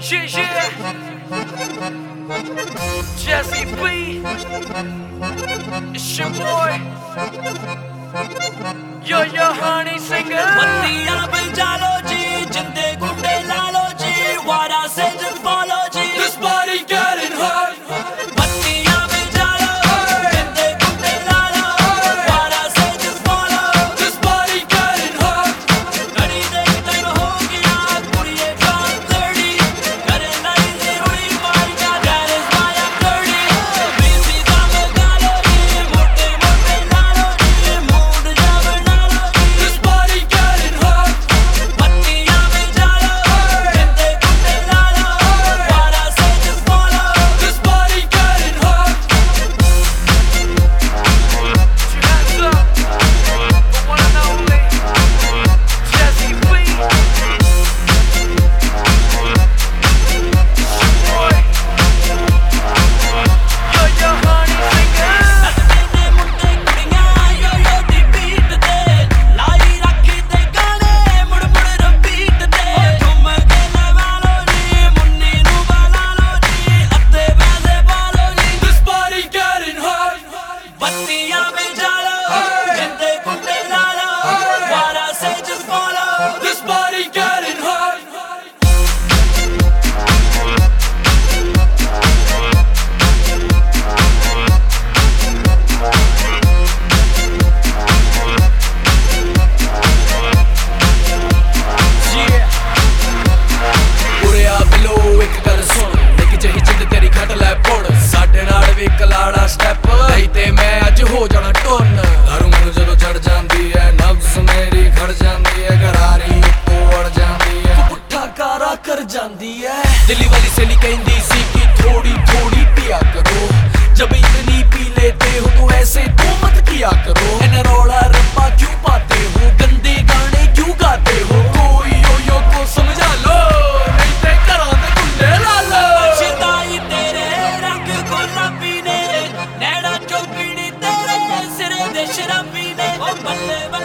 Shit, shit. Jesse B. It's your boy. Yo, yo, honey, singer. I Malema.